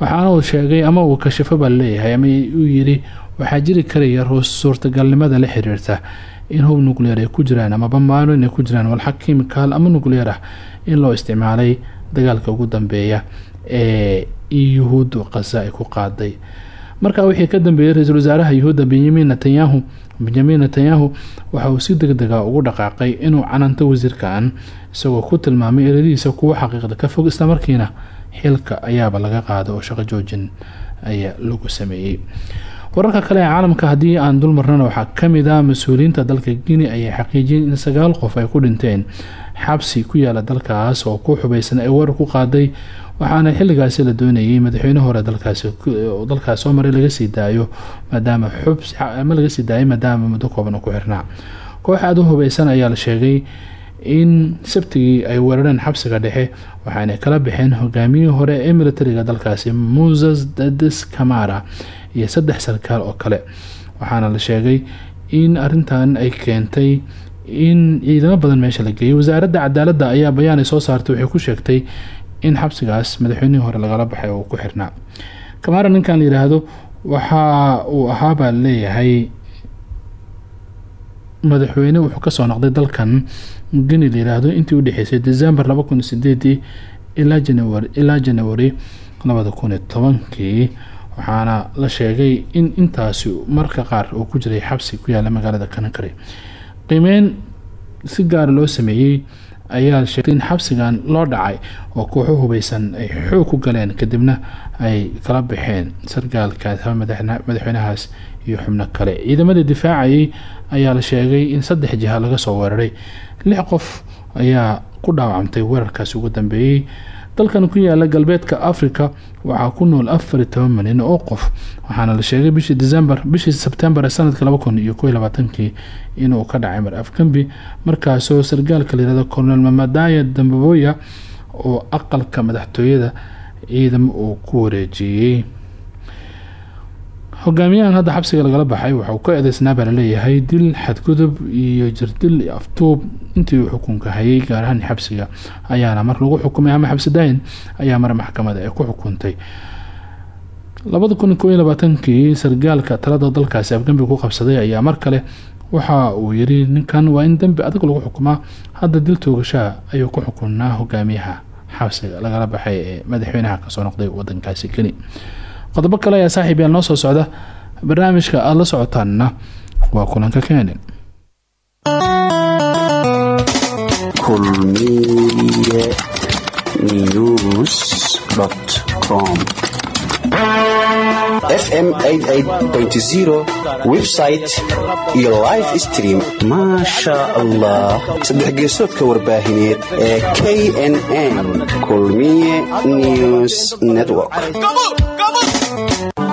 Waxaana uu sheegay ama uu kashafo baa la leeyahay ama uu yidhi waxaa jiri karaya suurtagalnimada la xiriirta in hub nucleer ay ku jiraan ama bambaano inay ku jiraan walxa kimikaal ama nucleer ah in loo isticmaalay dagaalka ugu dambeeya ee yuhuuddu qaza ay ku qaaday. Markaa wixii ka dambeeyay ra'iisul wasaaraha yuhuudda benyamin netanyahu benyamin netanyahu waxa uu si deg dega ugu dhaqaaqay inuu cananto wasiirkan isagoo ku tilmaamay eradihiisa kuwa xaqiiqda ka fog islamarkiina xilka ayaaba laga qaada oo shaqo joojin ayaa lagu sameeyey. Wararka kale ee caalamka haddii aan dul marnana waxaa ka mid ah mas'uuliyiinta dalka guinea ayay xaqiijiyeen in sagaal qof ay ku dhinteen xabsi ku yaalla dalkaas oo ku xubeysan ay warar ku qaaday waxaana xilligaasi la doonayay madaxweyne hore dalkaasi dalkaas soo maray laga sii daayo maadaama xubs ama laga sii maadaama muddo kooban ku xirnaa koox aada u hubeysan ayaa la sheegay in sabtigii ay weerareen xabsiga dhexe waxaana kala baxeen hogaamiyihii hore ee militariga dalkaasi muses dades camara iyo saddex sarkaal oo kale. Waxaana la sheegay in arintan ay keentay in ciidamo badan meesha la geeyay. Wasaaradda cadaaladda ayaa bayaan ay soo saartay waxay ku sheegtay in xabsigaas madaxweynihii hore lagala baxay oo ku xirnaa camara ninkan la yiraahdo waxa uu ahaabaa leeyahay madaxweyne wuxuu ka soo noqday dalkan geni la yiraahdo. Intii udhexeysay december laba kun sideedii ilaa janawari ilaa janawari labada kun iyo tobankii waxaana la sheegay in intaasi marka qaar uu ku jiray xabsi ku yaalla magaalada kanankari qiimeyn si gaara loo sameeyey ayaa sheegtay in xabsigan loo dhacay oo kooxo hubeysan ay xoog ku galeen kadibna ay kala baxeen sargaalkaas madaxweynahaas iyo xubno kale. Ciidamadii difaacayay ayaa la sheegay in saddex jiha laga soo weeraray. Lix qof ayaa ku dhaawacmtay weerarkaasi ugu dambeeyey dalkan ku yaalla galbeedka africa waxaa ku nool afar toban milyan oo qof. Waxaana la sheegay bishii december bishii sebtembar ee sanadka laba kun iyo kow iyo labaatankii inuu ka dhacay mar afgambi markaasoo sargaalka layirahdo cornel mamadaya dambaboya oo aqalka madaxtooyada ciidam uu ku wareejiyey hogaamiyahan hadda xabsiga lagala baxay waxa uu ka eedeysnaa baa la leeyahay dil xadgudub iyo jirdil aftuub. Intii uu xukunka hayay gaar ahaan xabsiga ayaana mar lagu xukumay ama xabsi daayin ayaa mar maxkamada ay ku xukuntay. Labada kun iyo labaatankii sargaalka talada dalkaasi afgambi ku qabsaday ayaa mar kale waxa uu yiri ninkan waa in dembi adag lagu xukumaa. Hadda dil toogashaa ayuu ku xukunaa hogaamiyaha xabsiga lagala baxay ee madaxweynaha ka soo noqday wadankaasi keni qodobo kale ayaa saaxiib yaal noo soo socda. Barnaamijka aada la socotaanna waa kulanka com. Fm website iyo live stream. Maasha allah saddex geesoodka warbaahineed ee knn kulmiye news network Música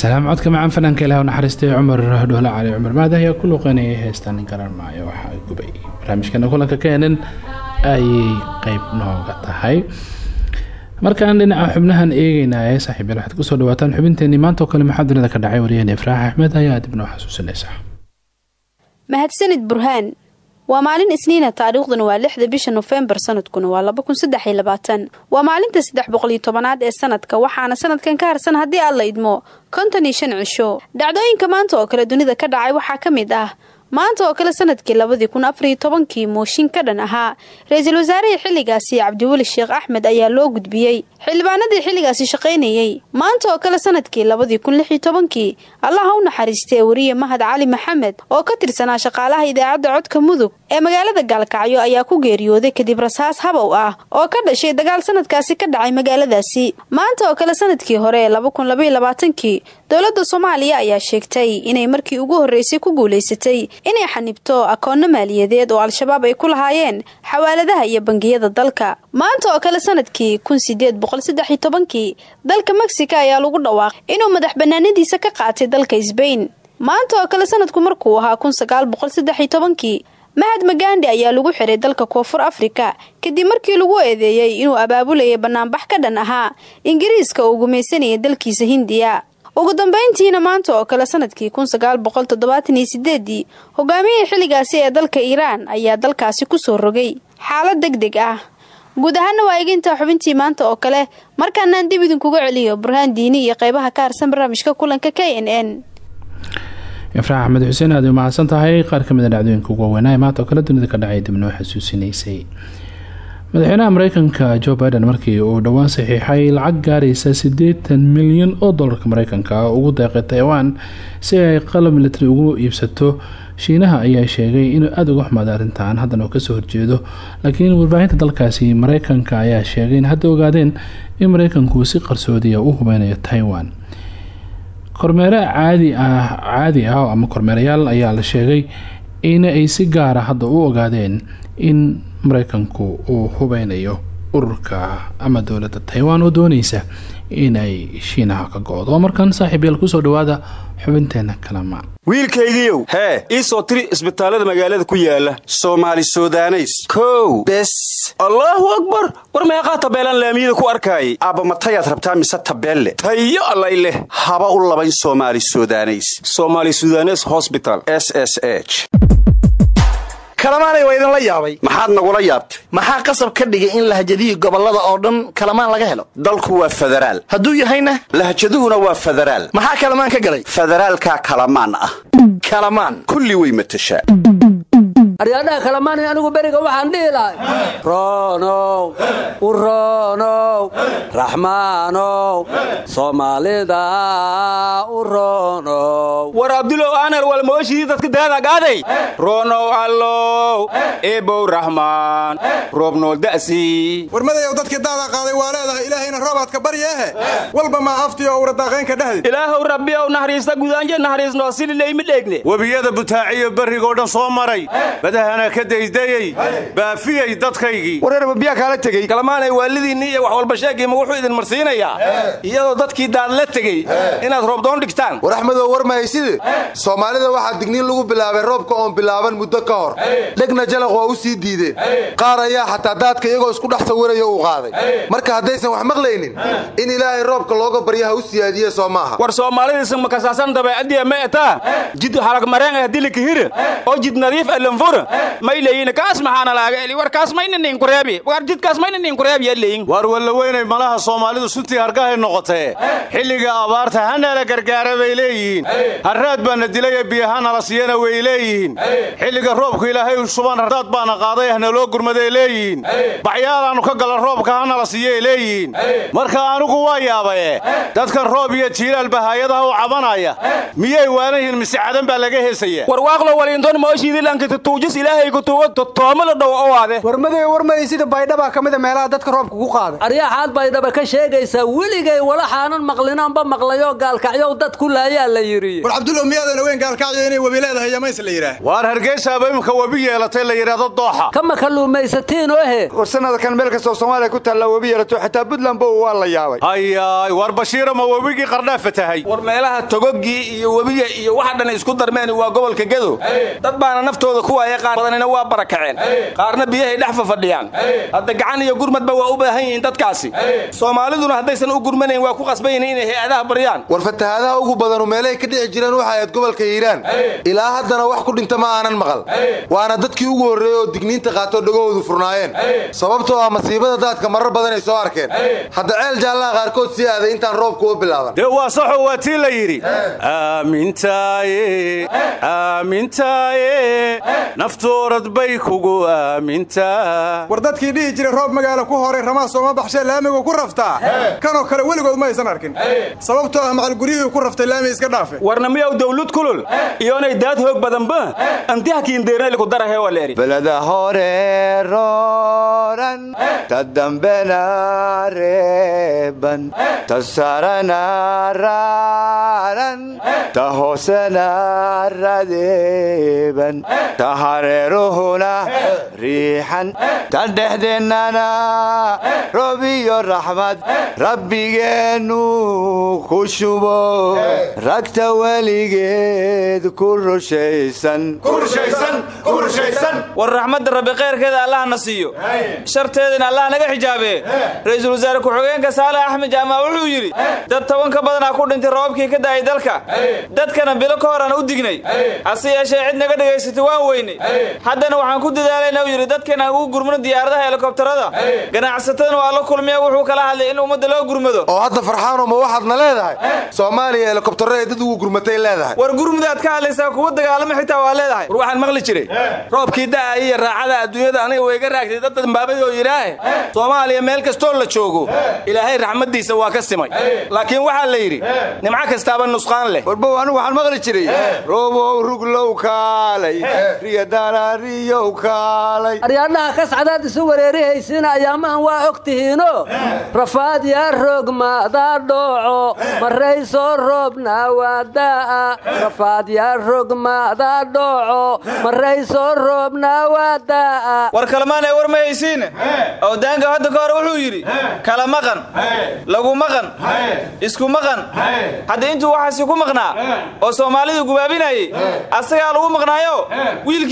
salaam codka macaan fanaanka ilaah u naxariistay cumar dhoole cali cumar. Maada ayaa ku luqeynayay heestan garan maayo waxa ay gubay. Barnaamijkana kulanka keenan ayay qeyb nooga tahay. Markaan dhinaca xubnahan eegeynaaye saaxiibyal waxaad ku soo dhawaataan xubinteenii maanta oo kale maxaa dunida ka dhacay wariyaheen ifraax axmed ayaa dib noo xasuusinaysa mahadsanid burhaan waa maalin isniina taariikhduna waa lixda bisha nofembar sanadkuna waa laba kun saddex iyo labaatan. Waa maalinta saddex boqoliyo tobanaad ee sanadka waxaana sanadkan ka harsan haddii aad la idmo konton iyo shan cisho dhacdooyinka maanta oo kale dunida ka dhacay waxaa ka mid ah maanta oo kale sannadkii labadii kun afariyo tobankii mooshin ka dhan ahaa ra'iisul wasaarihii xilligaasi cabdiweli sheekh axmed ayaa loo gudbiyey. Xildhibaanadii xilligaasi shaqaynayey. Maanta oo kale sannadkii labadii kun lix iyo tobankii allaha u naxariistee wariye mahad cali maxamed oo ka tirsanaa shaqaalaha idaacadda codka mudug ee magaalada gaalkacyo ayaa ku geeriyooday kadib rasaas habow ah oo ka dhashay dagaal sanadkaasi ka dhacay magaaladaasi. Maanta oo kale sannadkii hore ee laba dowladda soomaaliya ayaa sheegtay inay markii ugu horreysay ku guulaysatay inay xanibto akoonno maaliyadeed oo al-shabaab ay ku lahaayeen xawaaladaha iyo bangiyada dalka. Maanta oo kale sannadkii kun sideed boqol saddex tobankii dalka mexico ayaa lagu dhawaaqay inuu madax banaanadiisa ka qaatay dalka sbain maanta oo kale sanadku markuu ahaa kun sagaal boqol saddex tobankii mahadma gandi ayaa lagu xiray dalka koonfur afrika kadib markii lagu eedeeyey inuu abaabulayay banaanbax ka dhan ahaa ingiriiska oo gumaysanaya dalkiisa hindiya ugu dambeyntiina maanta oo kale sannadkii kun sagaal boqol toddobaatan iyo sideedii hogaamiyihii xilligaasi ee dalka iiraan ayaa dalkaasi ku soo rogay. Xaalad deg deg ah. Guud ahaana waa eeginta xubintii maanta oo kale. Markaanaan dib idinkuga celiyo burhaan diini iyo qeybaha ka harsan barnaamijka kulanka k n n. Ifraax axmed xuseen aad u mahadsan tahay. Qaar ka mida dhacdooyinka ugu waaweynaa maanta oo kale dunida ka dhacay dib noo xasuusinaysay madaxweynaha mareykanka joe biden markii uu dhowaan saxiixay lacag gaaraysa siddeetan milyan oo dollarka mareykanka ugu deeqay taiwan si ay qalab military ugu iibsato. Shiinaha ayaa sheegay inuu aada uga xumaaday arrintan haddana uu ka soo horjeedo. Laakiin warbaahinta dalkaasi mareykanka ayaa sheegay in hadda ogaadeen in mareykanku si qarsoodiya u hubeynayo taiwan. Kormeere caadi ah caadi ah ama kormeerayaal ayaa la sheegay in ay si gaara hadda u ogaadeen in mareykanku uu hubeynayo ururka ama dowladda taiwan oo dooneysa inay shiinaha ka go-do. Markan saaxiibyaal ku soo dhawaada xubinteena kalamaan wiilkaygiiow hee ii soo tiri isbitaallada magaalada ku yaalla soomaali sudaneys. Kow bes. Allaahu akbar! War meeqaa tabeelaan laamiyada ku arkaayay? Aabba matayaad rabtaa mise tabeelle? Tayo allay leh. Haba u labayn soomaali sudaneys. Somaali sudanes hosbital s s h kalamaanay waa idinla yaabay. Maxaad nagula yaabtay? Maxaa qasab ka dhigay in lahjadihii gobollada oo dhan kalamaan laga helo? Dalku waa federaal. Hadduu yahayna? Lahjaduhuna waa federaal. Maxaa kalamaan ka galay? Federaalkaa kalamaan ah. Kalamaan. Kulli way matashaa aryaadhaha kalamaanay anigu beriga waxaan dhihi lahay roonow uroonow raxmaanow soomaalida u roonow war abdulow aanar walmooshidii dadka daadagaaday roonow allow eebow raxmaan roobnool da'si. Warmadayow dadkii daada qaaday waa leedahay ilaahayna roobaadka baryeehe walba maa afti oo uradaqaynka dhehdi ilaahow rabbi ow naxariista gudaanje naxariisnoo silileymi dheegne webiyada butaaciyo berrigoo dhan soo maray badahana ka daydayey baafiyey dadkaygii. Wareerba biyaa kaala tegey. Kalamaanay waalidiinni iyo wax walba sheegiima wuxuu idin marsiinayaa. Iyadoo dadkii daad la tegey inaad roobdoon dhigtaan. War axmedow war mahayside soomaalida waxaa digniin lagu bilaabay roobka oon bilaaban muddo ka hor. Dhegna jalaq waa u sii diideen. Qaar ayaa xataa daadka iyagoo isku dhex sawiraya uu qaaday. Marka haddaysan wax maqlaynin in ilaahay roobka looga baryaha u siyaadiye soo maaha war soomaalidiisa makasaasan dabeecadiya ma etaa? Jid halagmareen ah dilika hira oo jid nadiif alanfura may leeyin kaas maxaana laaga eli war kaas mayna nin kureebi war jidkaas mayna nin kureebi yaa leeyin waar walla weynay malaha soomaalidu suntii hargahay noqotee. Xilliga abaarta hanala gargaara bay leeyihiin. Harraad baana dilaya biyahanala siiyana way leeyihiin. Xilliga roobku ilaahay u shuban hardaad baana qaaday ahna loo gurmaday leeyihiin. Baxyaalaannu ka gala roobka hanala siiyay leeyihiin. Marka anigu waa yaabaye dadkan roob iyo jiilaal bahaayadaha u cabanaya. Miyay waanayihiin mise cadan baa laga heesaya? Warwaaqlo waliinton mooshiidilankita tuujis ilaahay kutuuga totooma la dhow owaade warmadayo warmaysida baydhabaa ka mida meelaha dadka roobka ku qaaday aryaxaad baydhaba ka sheegaysaa weligay walaxaanan maqlinaanba maqlayoo gaalkacyow dad ku laayaa la yidhi. War cabdulow miyaadan ogeyn gaalkacyo inay webi leedahay yamays la yidhaah waar hargeysaaba imika webi yeelatay la yidhaahdo dooxa. Kama kalluumaysatiin ohe. War sanadkan meel kastoo soomaaliya ku taallaa webi yeelato xitaa buntland bo waa la yaabay. Hayaay war bashiira ma webigii qardhaa fatahay. War meelaha togogii iyo webiga iyo waxa dhan isku darmeen waa gobolka gedo. Dad baana naftooda ku waaya qaar badanina waa barakaceen qaarna biyahay dhex fafadhiyaan. Hadda gacan iyo gurmadba waa u baahan yihiin dadkaasi. Soomaaliduna haddaysan u gurmanayn waa ku qasban yihiin inay hay'adaha baryaan. War fatahaadaha ugu badanu meelahay ka dhici jireen waxa ahayd gobolka hiiraan. Ilaa haddana wax ku dhinta ma aanan maqal. Waana dadkii ugu horreeyey oo digniinta qaatoo dhagahoodu furnaayeen. Sababtoo ah masiibada daadka marar badan ay soo arkeen. Hadda ceel jaallaha qaarkood sii aaday intaan roobku u bilaaban. Dee waa saxo waa tii la yidhi. Aamintaaye aamintaaye naftoorad bay kugu aamintaa. War dadkii dhihi jiray roob magaala ku horay ramaa sooma baxshee laamigu ku raftaa kanoo kale weligood ma aysan arkin. Sababtoo ah macalguryihii ku raftay laami iska dhaafe. Warna miyaw dawlad kulul? Iyoonay daad hoog badanba antihakiindeernayliku darahe waa leeri beleda hore roran ta dambena reeban ta sarana raran ta hoosena radeeban hareeruhuna riixan ta dhexdeennana roob iyo raxmad rabbigeennu ku shubo ragta weligeed ku rushaysan war raxmadda rabbi khayrkeeda allahna siiyo. Sharteedana allah naga xijaabe. Ra'iisul wasaare ku-xigeenka saale axmed jaamac wuxuu yidhi dad toban ka badanaa ku dhintay roobabkii ka da'ay dalka. Dadkana bilo ka horaan u dignay. Hase yeeshee cid naga dhegaysatay waan weynay haddana waxaan ku dadaalayna uu yidhi dadkana ugu gurmano diyaaradaha helikobtarada ganacsatadana waa la kulmiya wuxuu kala hadlay in ummadda loo gurmado. Oo hadda farxaano ma waxaadna leedahay? Soomaaliya helikobtarro ay dad ugu gurmatay leedahay. War gurmudaad ka hadlaysaa kuwa dagaalama xitaa waa leedahay. War waxaan maqli jiray. Roobkii da'ay iyo raacada adduunyada aniga way ga raagtay dad dambaabadii oo yidhaahe. Soomaaliya meel kastoo la joogo ilaahay raxmaddiisa waa ka simay. Laakiin waxaa la yidhi nimco kastaaba nusqaan leh. Warbow anigu waxaan maqli jiray. Roobow ruglow kaalay. Riya daraariyow kaalay. Aryaadhaha kascadaad isu wareerihaysiina ayaamahan waa og tihiino rafaad yaa rogmada dhooco maraysoo roobna waada'a rafaad yaa rogmada dhooco maraysoo roobna waada'a war kalemaanay war ma haysiine awdaanka hadda ka hore wuxuu yidhi kala maqan lagu maqan isku maqan. Hadda intuu waxaasi ku maqnaa oo soomaalidu gubaabinayay asagaa lagu maqnaayo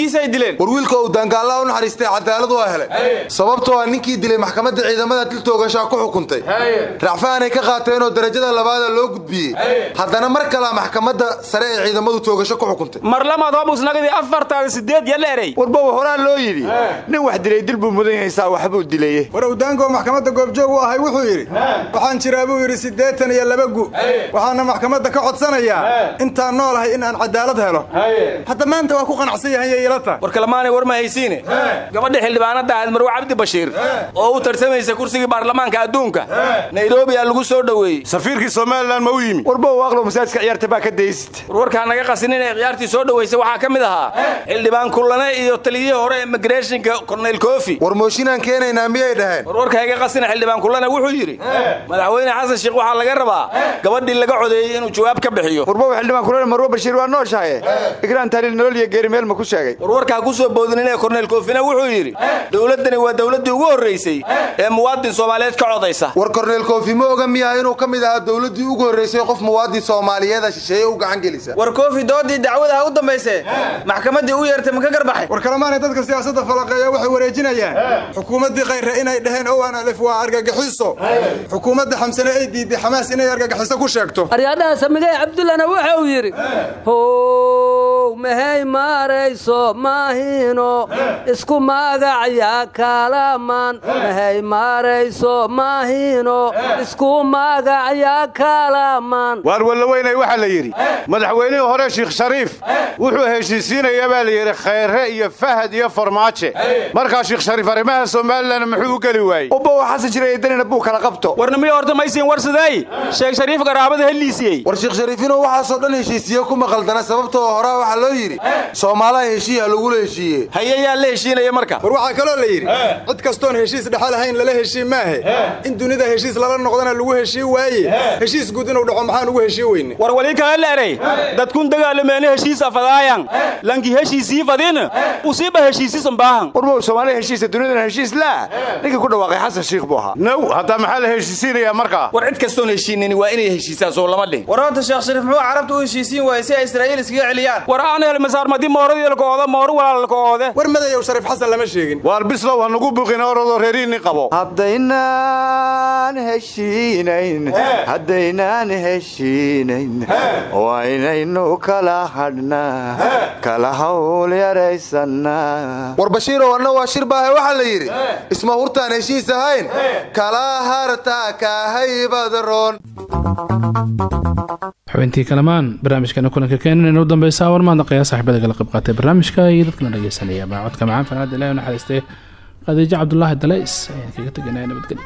wiilkiisay dileen. War wiilka uu daangaallaa u naxariistay cadaalad waa helay. Sababtoo ah ninkii dilay maxkamadda ciidamada dil toogashaa ku xukuntay. Racfaanay ka qaateenoo darajada labaada loo gudbiyey. Haddana mar kalea maxkamadda sare ee ciidamadu toogasho ku xukuntay. Marlamaad hobusnagdii afartaada sideed yalla erey warbow horaa loo yidhi. Nin wax dilay dil buu mudan yahaysaa waxbuu dilaye war awdaanko maxkamadda goobjoog u ahay wuxuu yidhi waxaan jiraa buu yidhi siddeetan iyo laba gu waxaana maxkamadda ka codsanayaa intaan noolahay in aan cadaalad helo. Hadda maanta waa ku qanacsan yahay ilata war war ma haysiine. Gabadha xildhibaanadda ahayd marwe cabdi bashiir. Oo u tartamaysa kursigii baarlamaanka adduunka. Nairobi aa lagu soo dhoweeyey. Safiirkii somalilan ma u yimi. Warbow waaqlow masaajidka ciyaarta baa ka daysid. Warwarkaa naga qasin inay ciyaartii soo dhoweysay waxaa ka mid ahaa xildhibaan kullane iyo taliyihii hore ee migrationka korneyl kofi. War mooshinaan keenaynaa miyay dhaheen? Warwarka iga qasina xildhibaan kullane wuxuu yidhi madaxweyne xasan sheekh waxaa laga rabaa gabadhii laga codeeyey inuu jawaab ka bixiyo. Warbow xildhibaan kulane marwe bashiir waa nooshahaye igraan taaliil nolol iyo geeri meel ma ku sheegay warwarkaa ku soo boodinin ee korneyl koofina wuxuu yidhi dowladdani waa dowladdii ugu horraysay ee muwaadin soomaaliyeed ka codaysa. War korneyl koofi ma oga miyaha inuu ka mid ahaa dowladdii ugu horraysay qof muwaadin soomaaliyeeda shisheeye u gacan gelisa? War koofi doodii dacwada ha u dambayse maxkamaddii u yeertay ma ka garbaxay? War kalemaanay dadka siyaasadda falaqeeya waxay wareejinayaan. Xukuumaddii khayre inay dhaheen owan alif waa argagixiso. Xukuumadda xamsane ay diiday xamaas inay argagixiso ku sheegto. Aryaadhaha samigay cabdullana wuxuu yidhi how mahey maarayso maahino isku magacya kalaman mahey maarayso maahino isku magacya kalaman waar wallaweynay waxaa la yidhi madaxweynihii hore sheikh shariif wuxuu heshiisiinaya baa la yidhi khayre iyo fahad iyo farmaaje. Markaa sheikh shariif arrimaha somalilan muxuu u geli waayey? Ubbow xasan jiray danina buu kala qabto. Warnimiyo horta maysiin war siday? Sheekh shariif garaabada heliisiyey war sheekh shariifino waxaasoo dhan heshiisiye kuma qaldana sababtoo horaa waxaa loo yidhi soomaalaha heshiiya lagula heshiiye haye yaa la heshiinaya marka. War waxaa kaloo la yidhi cid kastoon heshiis dhexa lahayn lala heshiin maahe. In dunida heshiis lala noqdana lagu heshiin waaye. Heshiis guud inuu dhaco maxaan ugu heshiin weyne. War wali kala leeray dadkun dagaalameene heshiis afadaayan lanki heshiisii fadin. Usiiba heshiisisan baahan. Warbow soomaaliya heshiisa dunidana heshiis laa ninkii ku dhawaaqay xasan shiikh buu ahaa. Naw haddaa maxaa la heshiisiinayaa markaa war cid kastoon heshiinin waa inay heshiisaan soo lama dhin war horta sheekh shariif muxuu carabta u heshiisiin waayey si ay israa'iil iskaga celiyaan? War aan hel masaarmadi mooradii lakooda mooro walaalkaoode war madayow shariif xasan lama sheegin. Waar bislow ha nugu buqin orodoo reeriinni qabo. Haddaynaan heshiinayn haddaynaan heshiinayn waa inaynu kala hadhnaa kala hawl yaraysannaa war bashiirow anna waa shir baahe waxaa la yidhi isma hurtaan heshiis ahayn kala harta kahaybadroon xubintii kalamaan barnaamijkana kulanka keenan inuu dambeysa warmaadnaqaya saaxiibada kala qayb qaatay barnaamijka barnaamijka iyo dadkana dhegeysanaya. Baa codka macaan farxaad ilahi u naxariistee khadiijo cabdulaahi daleys kaga teganaa nabadgeli